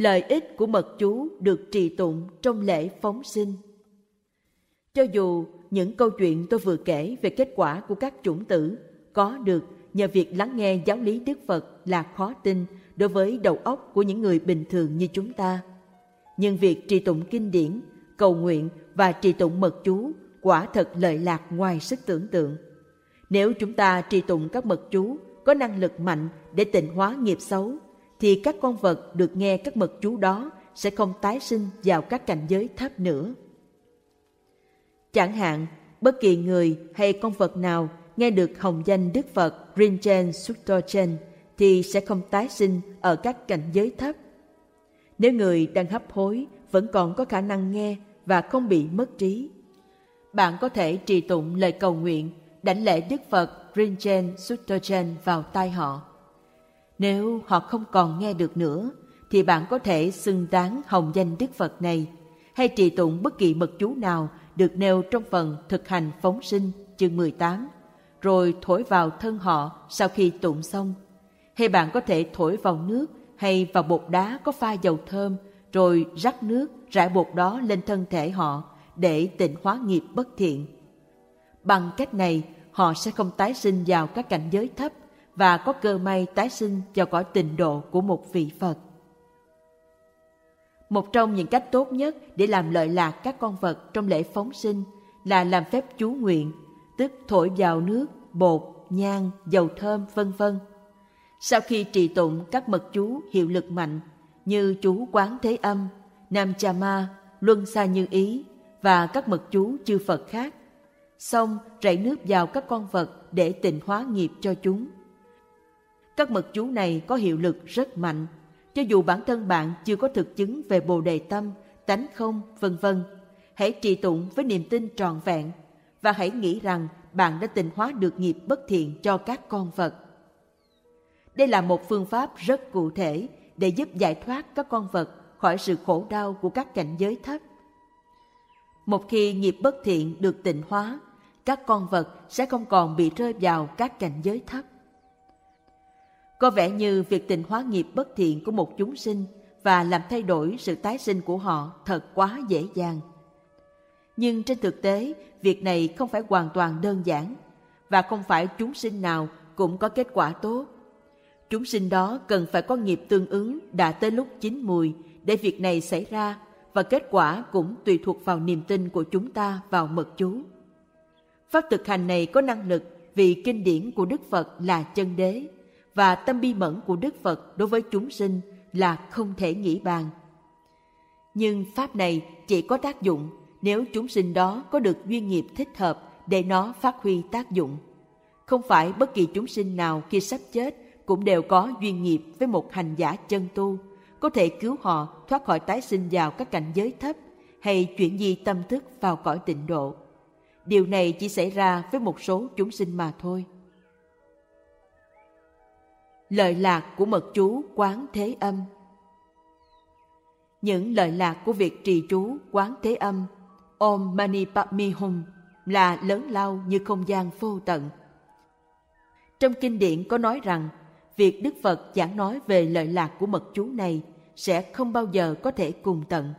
Lợi ích của mật chú được trì tụng trong lễ phóng sinh. Cho dù những câu chuyện tôi vừa kể về kết quả của các chủng tử có được nhờ việc lắng nghe giáo lý Đức Phật là khó tin đối với đầu óc của những người bình thường như chúng ta. Nhưng việc trì tụng kinh điển, cầu nguyện và trì tụng mật chú quả thật lợi lạc ngoài sức tưởng tượng. Nếu chúng ta trì tụng các mật chú có năng lực mạnh để tịnh hóa nghiệp xấu, thì các con vật được nghe các mật chú đó sẽ không tái sinh vào các cảnh giới thấp nữa. Chẳng hạn, bất kỳ người hay con vật nào nghe được hồng danh Đức Phật Rinchen Suktochen thì sẽ không tái sinh ở các cảnh giới thấp. Nếu người đang hấp hối vẫn còn có khả năng nghe và không bị mất trí, bạn có thể trì tụng lời cầu nguyện đảnh lễ Đức Phật Rinchen Suktochen vào tai họ. Nếu họ không còn nghe được nữa, thì bạn có thể xưng tán hồng danh Đức Phật này hay trì tụng bất kỳ mật chú nào được nêu trong phần thực hành phóng sinh chương 18, rồi thổi vào thân họ sau khi tụng xong. Hay bạn có thể thổi vào nước hay vào bột đá có pha dầu thơm, rồi rắc nước rải bột đó lên thân thể họ để tịnh hóa nghiệp bất thiện. Bằng cách này, họ sẽ không tái sinh vào các cảnh giới thấp và có cơ may tái sinh vào cõi tịnh độ của một vị Phật. Một trong những cách tốt nhất để làm lợi lạc các con vật trong lễ phóng sinh là làm phép chú nguyện, tức thổi vào nước, bột, nhang, dầu thơm, vân vân. Sau khi trì tụng các mật chú hiệu lực mạnh như chú Quán Thế Âm, Nam cha ma, Luân Sa Như Ý và các mật chú chư Phật khác, xong rảy nước vào các con vật để tịnh hóa nghiệp cho chúng. Các mật chú này có hiệu lực rất mạnh cho dù bản thân bạn chưa có thực chứng về bồ đề tâm, tánh không, vân vân, hãy trì tụng với niềm tin tròn vẹn và hãy nghĩ rằng bạn đã tịnh hóa được nghiệp bất thiện cho các con vật. Đây là một phương pháp rất cụ thể để giúp giải thoát các con vật khỏi sự khổ đau của các cảnh giới thấp. Một khi nghiệp bất thiện được tịnh hóa, các con vật sẽ không còn bị rơi vào các cảnh giới thấp. Có vẻ như việc tịnh hóa nghiệp bất thiện của một chúng sinh và làm thay đổi sự tái sinh của họ thật quá dễ dàng. Nhưng trên thực tế, việc này không phải hoàn toàn đơn giản và không phải chúng sinh nào cũng có kết quả tốt. Chúng sinh đó cần phải có nghiệp tương ứng đã tới lúc chín mùi để việc này xảy ra và kết quả cũng tùy thuộc vào niềm tin của chúng ta vào mật chú. Pháp thực hành này có năng lực vì kinh điển của Đức Phật là chân đế và tâm bi mẫn của Đức Phật đối với chúng sinh là không thể nghĩ bàn. Nhưng pháp này chỉ có tác dụng nếu chúng sinh đó có được duyên nghiệp thích hợp để nó phát huy tác dụng. Không phải bất kỳ chúng sinh nào khi sắp chết cũng đều có duyên nghiệp với một hành giả chân tu, có thể cứu họ thoát khỏi tái sinh vào các cảnh giới thấp hay chuyển di tâm thức vào cõi tịnh độ. Điều này chỉ xảy ra với một số chúng sinh mà thôi lợi lạc của mật chú quán thế âm những lợi lạc của việc trì chú quán thế âm Om Mani Padme Hum là lớn lao như không gian vô tận. Trong kinh điển có nói rằng việc Đức Phật giảng nói về lợi lạc của mật chú này sẽ không bao giờ có thể cùng tận.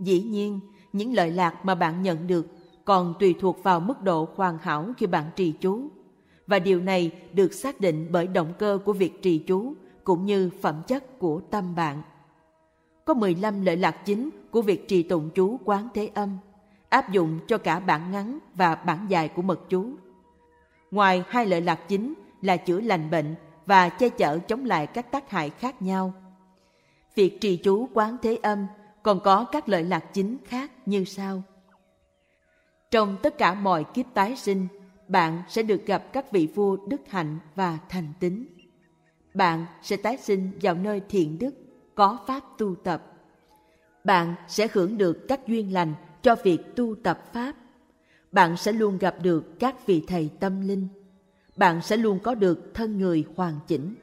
Dĩ nhiên, những lợi lạc mà bạn nhận được còn tùy thuộc vào mức độ hoàn hảo khi bạn trì chú và điều này được xác định bởi động cơ của việc trì chú cũng như phẩm chất của tâm bạn. Có 15 lợi lạc chính của việc trì tụng chú quán thế âm, áp dụng cho cả bản ngắn và bản dài của mật chú. Ngoài hai lợi lạc chính là chữa lành bệnh và che chở chống lại các tác hại khác nhau. Việc trì chú quán thế âm còn có các lợi lạc chính khác như sau. Trong tất cả mọi kiếp tái sinh, bạn sẽ được gặp các vị vua đức hạnh và thành tín. Bạn sẽ tái sinh vào nơi thiện đức, có pháp tu tập. Bạn sẽ hưởng được các duyên lành cho việc tu tập pháp. Bạn sẽ luôn gặp được các vị thầy tâm linh. Bạn sẽ luôn có được thân người hoàn chỉnh.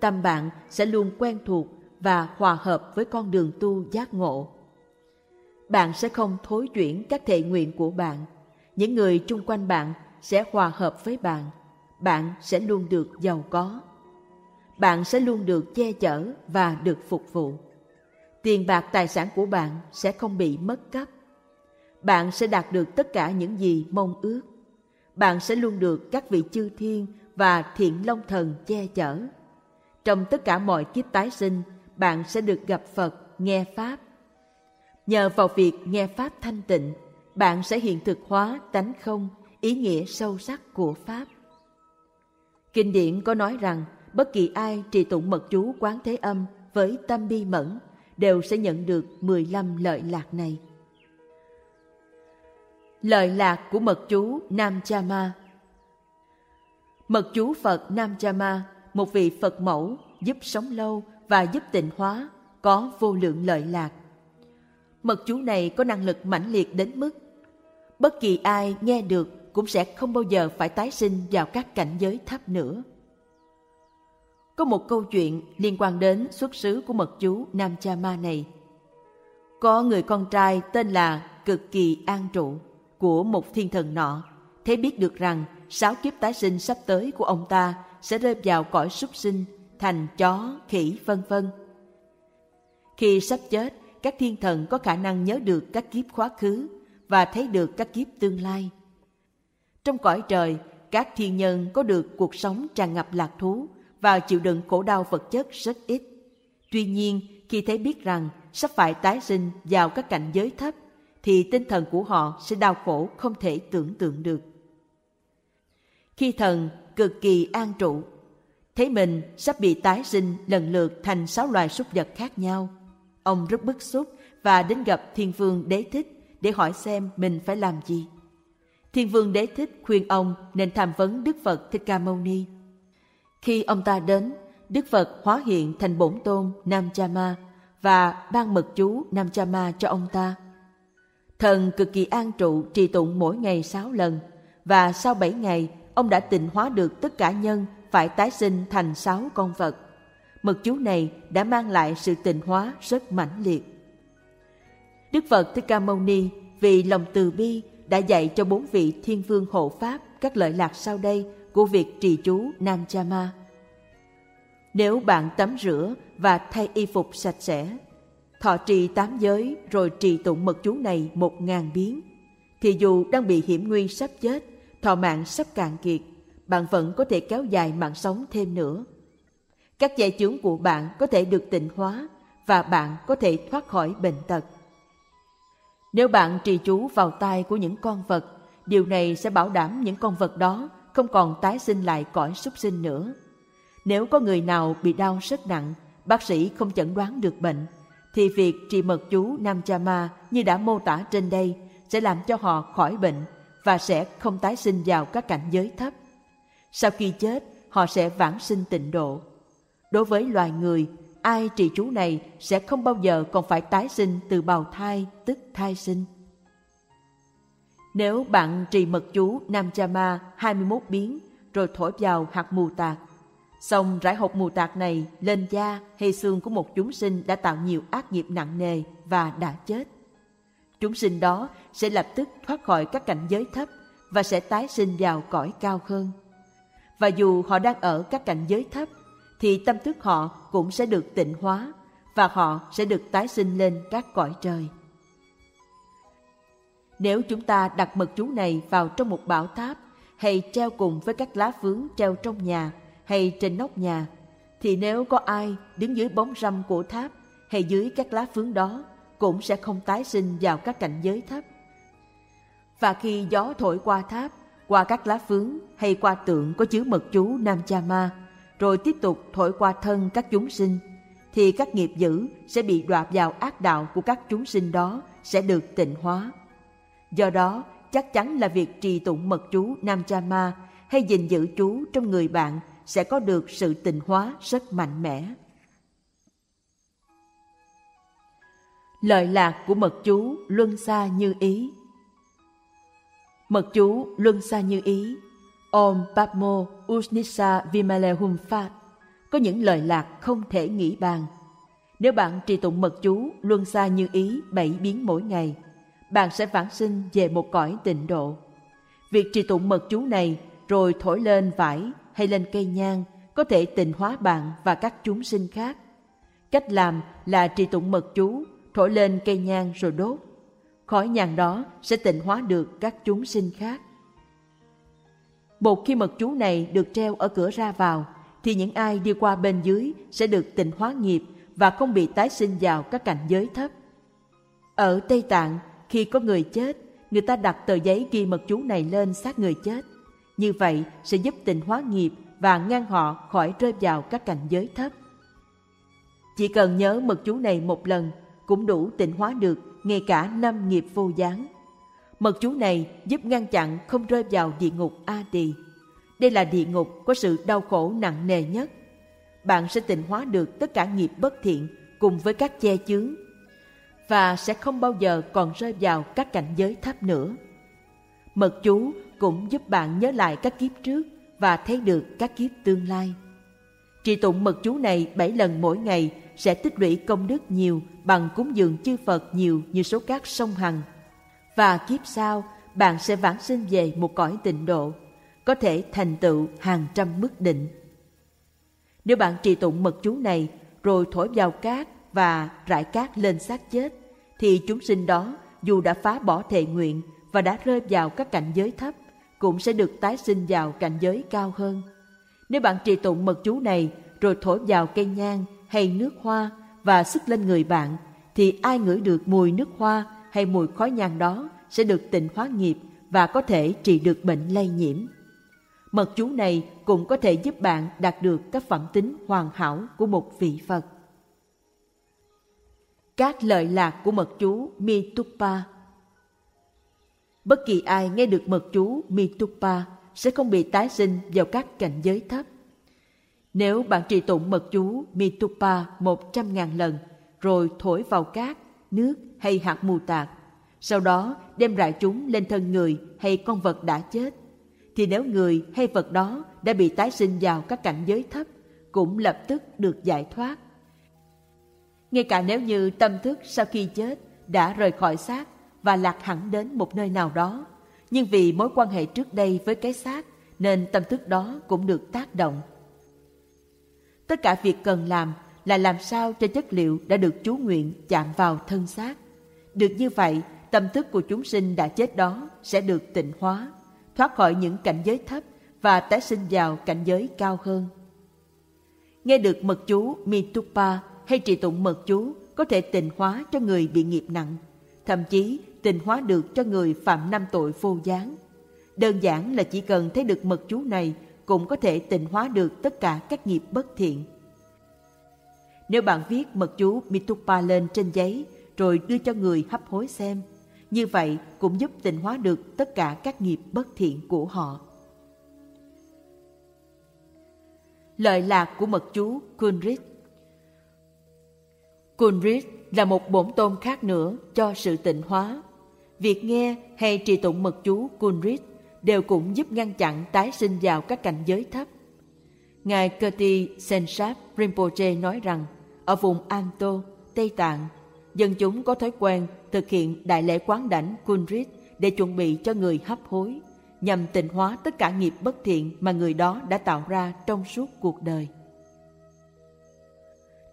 Tâm bạn sẽ luôn quen thuộc và hòa hợp với con đường tu giác ngộ. Bạn sẽ không thối chuyển các thệ nguyện của bạn. Những người chung quanh bạn sẽ hòa hợp với bạn bạn sẽ luôn được giàu có bạn sẽ luôn được che chở và được phục vụ. Tiền bạc tài sản của bạn sẽ không bị mất cắp. Bạn sẽ đạt được tất cả những gì mong ước. Bạn sẽ luôn được các vị chư thiên và thiện long thần che chở. Trong tất cả mọi kiếp tái sinh, bạn sẽ được gặp Phật, nghe Pháp. Nhờ vào việc nghe Pháp thanh tịnh, bạn sẽ hiện thực hóa tánh không, ý nghĩa sâu sắc của Pháp. Kinh điển có nói rằng bất kỳ ai trì tụng mật chú quán thế âm với tâm bi mẫn đều sẽ nhận được 15 lợi lạc này. Lợi lạc của mật chú Nam Chama Mật chú Phật Nam Chama, một vị Phật mẫu giúp sống lâu và giúp tịnh hóa, có vô lượng lợi lạc. Mật chú này có năng lực mãnh liệt đến mức bất kỳ ai nghe được cũng sẽ không bao giờ phải tái sinh vào các cảnh giới thấp nữa. Có một câu chuyện liên quan đến xuất xứ của mật chú Nam Cha Ma này. Có người con trai tên là Cực Kỳ An Trụ của một thiên thần nọ, thấy biết được rằng sáu kiếp tái sinh sắp tới của ông ta sẽ rơi vào cõi súc sinh, thành chó, khỉ, vân vân. Khi sắp chết, các thiên thần có khả năng nhớ được các kiếp quá khứ và thấy được các kiếp tương lai. Trong cõi trời, các thiên nhân có được cuộc sống tràn ngập lạc thú và chịu đựng khổ đau vật chất rất ít. Tuy nhiên, khi thấy biết rằng sắp phải tái sinh vào các cảnh giới thấp, thì tinh thần của họ sẽ đau khổ không thể tưởng tượng được. Khi thần cực kỳ an trụ, thấy mình sắp bị tái sinh lần lượt thành sáu loài súc vật khác nhau, ông rất bức xúc và đến gặp Thiên Vương Đế Thích để hỏi xem mình phải làm gì. Thiên Vương Đế Thích khuyên ông nên tham vấn Đức Phật Thích Ca Mâu Ni khi ông ta đến, Đức Phật hóa hiện thành bổn tôn Nam cha ma và ban mật chú Nam cha ma cho ông ta. Thần cực kỳ an trụ trì tụng mỗi ngày sáu lần và sau bảy ngày ông đã tịnh hóa được tất cả nhân phải tái sinh thành sáu con vật. Mật chú này đã mang lại sự tịnh hóa rất mãnh liệt. Đức Phật Thích Ca Mâu Ni vì lòng từ bi đã dạy cho bốn vị thiên vương hộ pháp các lợi lạc sau đây của việc trì chú Nam Chama. Nếu bạn tắm rửa và thay y phục sạch sẽ, thọ trì tám giới rồi trì tụng mật chú này một ngàn biến, thì dù đang bị hiểm nguy sắp chết, thọ mạng sắp cạn kiệt, bạn vẫn có thể kéo dài mạng sống thêm nữa. Các giải chướng của bạn có thể được tịnh hóa và bạn có thể thoát khỏi bệnh tật. Nếu bạn trì chú vào tai của những con vật, điều này sẽ bảo đảm những con vật đó không còn tái sinh lại cõi súc sinh nữa. Nếu có người nào bị đau rất nặng, bác sĩ không chẩn đoán được bệnh, thì việc trì mật chú Nam Chama như đã mô tả trên đây sẽ làm cho họ khỏi bệnh và sẽ không tái sinh vào các cảnh giới thấp. Sau khi chết, họ sẽ vãng sinh tịnh độ. Đối với loài người, ai trì chú này sẽ không bao giờ còn phải tái sinh từ bào thai tức thai sinh. Nếu bạn trì mật chú Nam Chama 21 biến rồi thổi vào hạt mù tạc, xong rải hột mù tạc này lên da hay xương của một chúng sinh đã tạo nhiều ác nghiệp nặng nề và đã chết. Chúng sinh đó sẽ lập tức thoát khỏi các cảnh giới thấp và sẽ tái sinh vào cõi cao hơn. Và dù họ đang ở các cảnh giới thấp, thì tâm thức họ cũng sẽ được tịnh hóa và họ sẽ được tái sinh lên các cõi trời. Nếu chúng ta đặt mật chú này vào trong một bảo tháp hay treo cùng với các lá phướng treo trong nhà hay trên nóc nhà, thì nếu có ai đứng dưới bóng râm của tháp hay dưới các lá phướng đó cũng sẽ không tái sinh vào các cảnh giới thấp. Và khi gió thổi qua tháp, qua các lá phướng hay qua tượng có chứa mật chú Nam Cha Ma, rồi tiếp tục thổi qua thân các chúng sinh, thì các nghiệp dữ sẽ bị đọa vào ác đạo của các chúng sinh đó sẽ được tịnh hóa. Do đó, chắc chắn là việc trì tụng mật chú Nam Cha Ma hay gìn giữ chú trong người bạn sẽ có được sự tịnh hóa rất mạnh mẽ. Lợi lạc của mật chú luân xa như ý Mật chú luân xa như ý Om Padmo Usnisa Vimale Hum Phat có những lời lạc không thể nghĩ bàn. Nếu bạn trì tụng mật chú luân xa như ý bảy biến mỗi ngày – bạn sẽ vãng sinh về một cõi tịnh độ. Việc trì tụng mật chú này rồi thổi lên vải hay lên cây nhang có thể tịnh hóa bạn và các chúng sinh khác. Cách làm là trì tụng mật chú, thổi lên cây nhang rồi đốt. Khói nhang đó sẽ tịnh hóa được các chúng sinh khác. Một khi mật chú này được treo ở cửa ra vào, thì những ai đi qua bên dưới sẽ được tịnh hóa nghiệp và không bị tái sinh vào các cảnh giới thấp. Ở Tây Tạng, khi có người chết, người ta đặt tờ giấy ghi mật chú này lên xác người chết. Như vậy sẽ giúp tịnh hóa nghiệp và ngăn họ khỏi rơi vào các cảnh giới thấp. Chỉ cần nhớ mật chú này một lần cũng đủ tịnh hóa được ngay cả năm nghiệp vô gián. Mật chú này giúp ngăn chặn không rơi vào địa ngục A Tỳ. Đây là địa ngục có sự đau khổ nặng nề nhất. Bạn sẽ tịnh hóa được tất cả nghiệp bất thiện cùng với các che chướng và sẽ không bao giờ còn rơi vào các cảnh giới thấp nữa. Mật chú cũng giúp bạn nhớ lại các kiếp trước và thấy được các kiếp tương lai. Trì tụng mật chú này bảy lần mỗi ngày sẽ tích lũy công đức nhiều bằng cúng dường chư Phật nhiều như số cát sông Hằng. Và kiếp sau, bạn sẽ vãng sinh về một cõi tịnh độ, có thể thành tựu hàng trăm mức định. Nếu bạn trì tụng mật chú này rồi thổi vào cát và rải cát lên xác chết, thì chúng sinh đó dù đã phá bỏ thệ nguyện và đã rơi vào các cảnh giới thấp, cũng sẽ được tái sinh vào cảnh giới cao hơn. Nếu bạn trì tụng mật chú này rồi thổi vào cây nhang hay nước hoa và sức lên người bạn, thì ai ngửi được mùi nước hoa hay mùi khói nhang đó sẽ được tịnh hóa nghiệp và có thể trị được bệnh lây nhiễm. Mật chú này cũng có thể giúp bạn đạt được các phẩm tính hoàn hảo của một vị Phật. Các lợi lạc của mật chú Mitupa Bất kỳ ai nghe được mật chú Mitupa sẽ không bị tái sinh vào các cảnh giới thấp. Nếu bạn trì tụng mật chú Mitupa một trăm ngàn lần, rồi thổi vào cát, nước hay hạt mù tạt, sau đó đem rải chúng lên thân người hay con vật đã chết, thì nếu người hay vật đó đã bị tái sinh vào các cảnh giới thấp, cũng lập tức được giải thoát. Ngay cả nếu như tâm thức sau khi chết đã rời khỏi xác và lạc hẳn đến một nơi nào đó, nhưng vì mối quan hệ trước đây với cái xác nên tâm thức đó cũng được tác động. Tất cả việc cần làm là làm sao cho chất liệu đã được chú nguyện chạm vào thân xác. Được như vậy, tâm thức của chúng sinh đã chết đó sẽ được tịnh hóa, thoát khỏi những cảnh giới thấp và tái sinh vào cảnh giới cao hơn. Nghe được mật chú Mitupa hay trì tụng mật chú có thể tịnh hóa cho người bị nghiệp nặng, thậm chí tịnh hóa được cho người phạm năm tội vô gián. Đơn giản là chỉ cần thấy được mật chú này cũng có thể tịnh hóa được tất cả các nghiệp bất thiện. Nếu bạn viết mật chú Mitupa lên trên giấy rồi đưa cho người hấp hối xem, như vậy cũng giúp tịnh hóa được tất cả các nghiệp bất thiện của họ. Lợi lạc của mật chú Kunrit Kunrit là một bổn tôn khác nữa cho sự tịnh hóa. Việc nghe hay trì tụng mật chú Kunrit đều cũng giúp ngăn chặn tái sinh vào các cảnh giới thấp. Ngài Kirti Sensap Rinpoche nói rằng, ở vùng Anto, Tây Tạng, dân chúng có thói quen thực hiện đại lễ quán đảnh Kunrit để chuẩn bị cho người hấp hối, nhằm tịnh hóa tất cả nghiệp bất thiện mà người đó đã tạo ra trong suốt cuộc đời.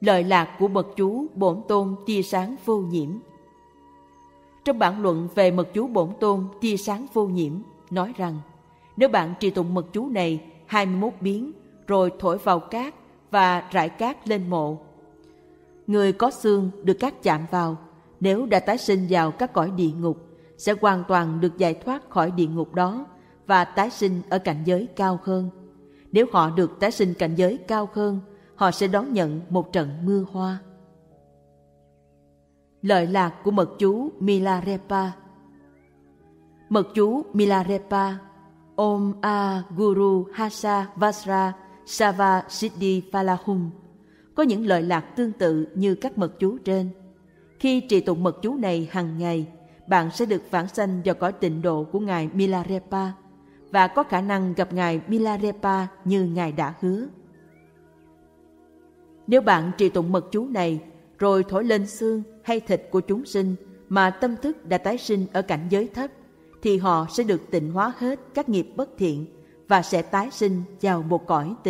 Lợi lạc của bậc chú bổn tôn tia sáng vô nhiễm Trong bản luận về mật chú bổn tôn tia sáng vô nhiễm nói rằng nếu bạn trì tụng mật chú này 21 biến rồi thổi vào cát và rải cát lên mộ. Người có xương được cát chạm vào nếu đã tái sinh vào các cõi địa ngục sẽ hoàn toàn được giải thoát khỏi địa ngục đó và tái sinh ở cảnh giới cao hơn. Nếu họ được tái sinh cảnh giới cao hơn, họ sẽ đón nhận một trận mưa hoa. Lợi lạc của mật chú Milarepa Mật chú Milarepa Om A Guru Hasa Vasra Sava Siddhi Falahum có những lời lạc tương tự như các mật chú trên. Khi trì tụng mật chú này hàng ngày, bạn sẽ được vãng sanh vào cõi tịnh độ của Ngài Milarepa và có khả năng gặp Ngài Milarepa như Ngài đã hứa. Nếu bạn trì tụng mật chú này, rồi thổi lên xương hay thịt của chúng sinh mà tâm thức đã tái sinh ở cảnh giới thấp, thì họ sẽ được tịnh hóa hết các nghiệp bất thiện và sẽ tái sinh vào một cõi tịnh